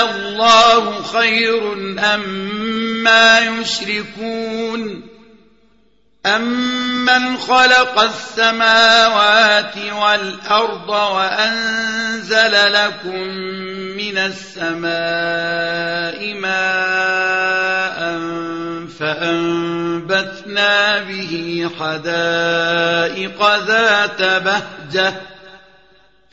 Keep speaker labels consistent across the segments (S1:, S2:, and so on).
S1: الله خير أما أم يشركون أمن خلق السماوات والأرض وأنزل لكم من السماء ماء فأنبتنا به حدائق ذات بهجة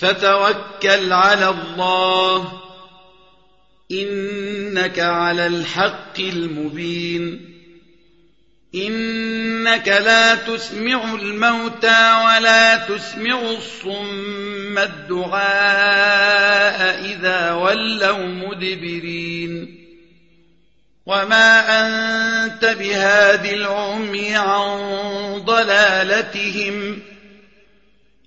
S1: فتوكل على الله. إنك على الحق المبين. إنك لا تسمع الموتى ولا تسمع الصم الدعاء إذا ولوا مدبرين. وما أنت بهاد العمي عن ضلالتهم.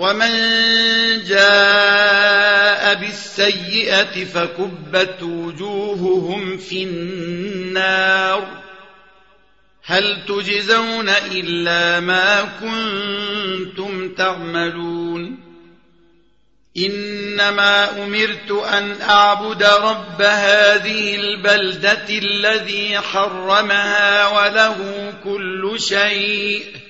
S1: ومن جاء بالسيئة فكبت وجوههم في النار هل تجزون إلا ما كنتم تعملون إنما أمرت أن أعبد رب هذه البلدة الذي حرمها وله كل شيء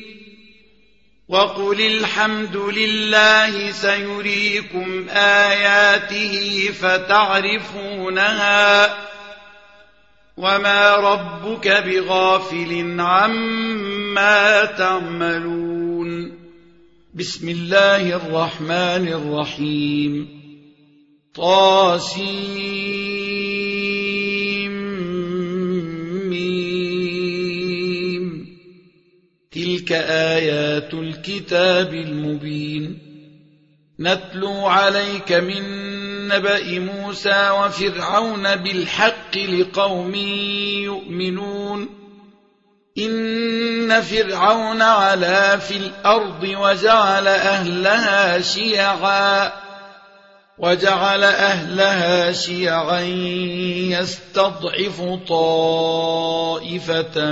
S1: وقل الحمد لله سيريكم آياته فتعرفونها وما ربك بغافل عما تعملون بسم الله الرحمن الرحيم طاسيم تلك آيات الكتاب المبين. نتلو عليك من نبأ موسى وفرعون بالحق لقوم يؤمنون. إن فرعون علا في الأرض وجعل أهلها شيعا. وجعل أهلها شيعا يستضعف طائفة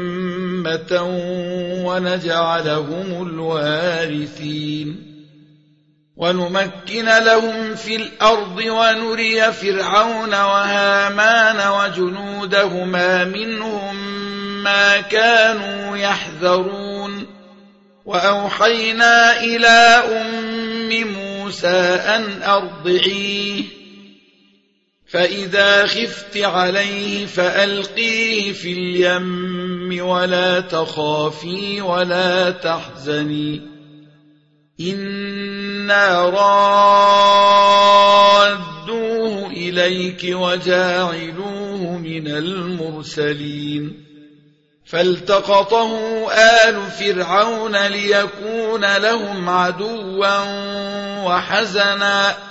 S1: ونجعلهم الوارثين. ونمكن لهم في الأرض ونري فرعون وهامان وجنودهما منهم ما كانوا يحذرون. وأوحينا إلى أم موسى أن أرضعيه. فإذا خفت عليه فألقيه في اليم. ولا تخافي ولا تحزني. إنا رادوه إليك وجاعلوه من المرسلين. فالتقطه آل فرعون ليكون لهم عدوا وحزنا.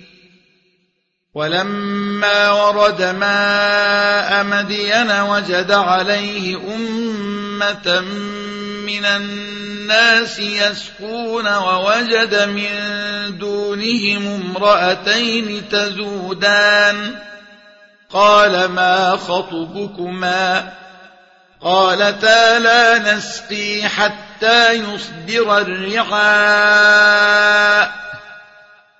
S1: ولما ورد ماء مدين وجد عليه أمة من الناس يسكون ووجد من دونهم امرأتين تزودان. قال ما خطبكما؟ قالتا لا نسقي حتى يصدر الرعاء.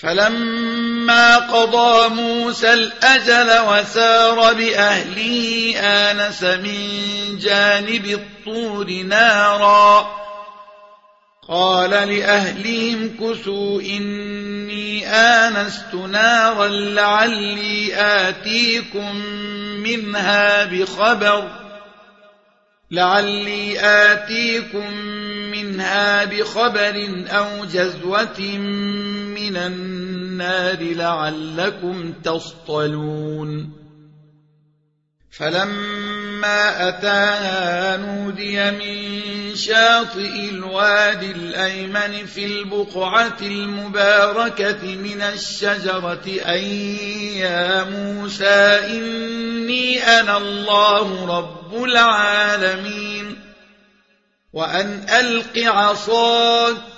S1: فلما قضى موسى الأجل وسار بأهله آنس من جانب الطور نارا. قال لأهلهم كسوا إني آنست نارا لعلي آتيكم منها بخبر. لعلي آتيكم منها بخبر أو جزوة من النار لعلكم تصطلون فلما أتاها نودي من شاطئ الوادي الأيمن في البقعة المباركة من الشجرة أن يا موسى إني أنا الله رب العالمين وأن ألق عصاك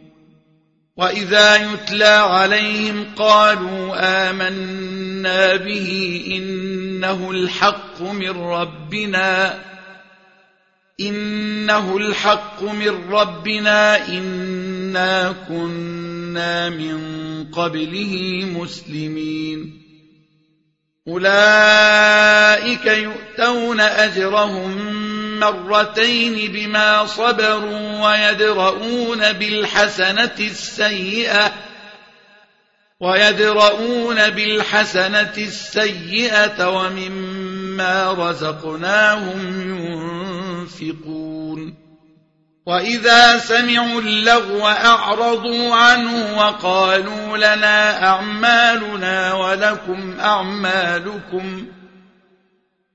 S1: وإذا يتلى عليهم قالوا آمنا به إنه الحق من ربنا إنه الحق من ربنا إنا كنا من قبله مسلمين أولئك يؤتون أجرهم مرتين بما صبروا ويدرؤون بالحسنة السيئة ويدرؤون بالحسنة السيئة ومما رزقناهم ينفقون وإذا سمعوا اللغو أعرضوا عنه وقالوا لنا أعمالنا ولكم أعمالكم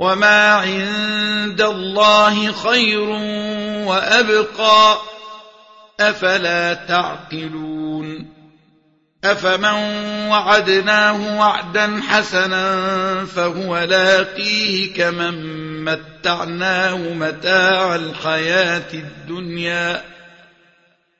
S1: وما عند الله خير وأبقى أفلا تعقلون أفمن وعدناه وعدا حسنا فهو لاقيه كمن متعناه متاع الحياة الدنيا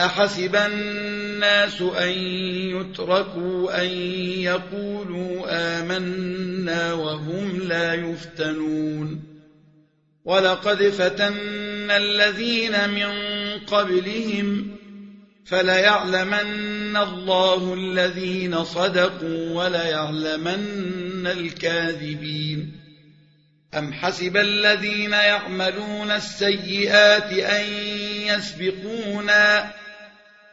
S1: أحسب الناس أن يتركوا أن يقولوا آمنا وهم لا يفتنون ولقد فتنا الذين من قبلهم فليعلمن الله الذين صدقوا وليعلمن الكاذبين أم حسب الذين يعملون السيئات أن يسبقونا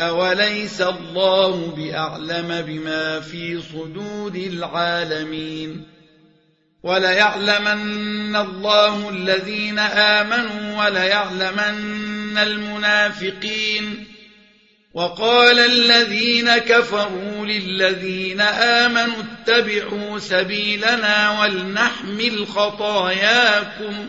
S1: أوليس الله بأعلم بما في صدور العالمين وليعلمن الله الذين آمنوا وليعلمن المنافقين وقال الذين كفروا للذين آمنوا اتبعوا سبيلنا ولنحمل خطاياكم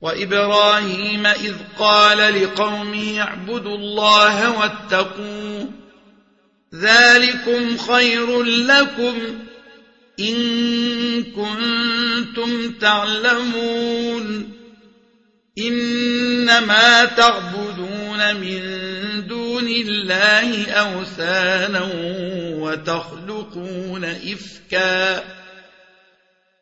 S1: وإبراهيم إذ قال لقومه اعبدوا الله واتقوه ذلكم خير لكم إن كنتم تعلمون إنما تعبدون من دون الله أوثانا وتخلقون إفكا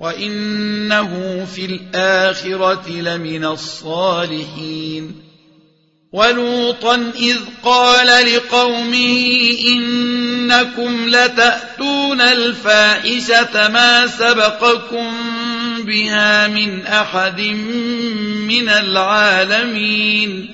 S1: وإنه في الآخرة لمن الصالحين ولوطا إذ قال لقومه إنكم لتأتون الفاحشة ما سبقكم بها من أحد من العالمين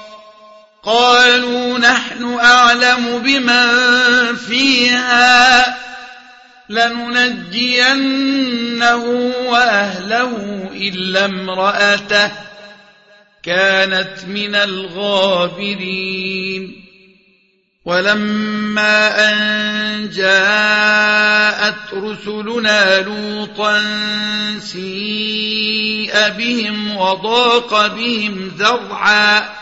S1: قالوا نحن أعلم بمن فيها لننجينه وأهله إلا امرأته كانت من الغابرين. ولما أن جاءت رسلنا لوطا سيء بهم وضاق بهم ذرعا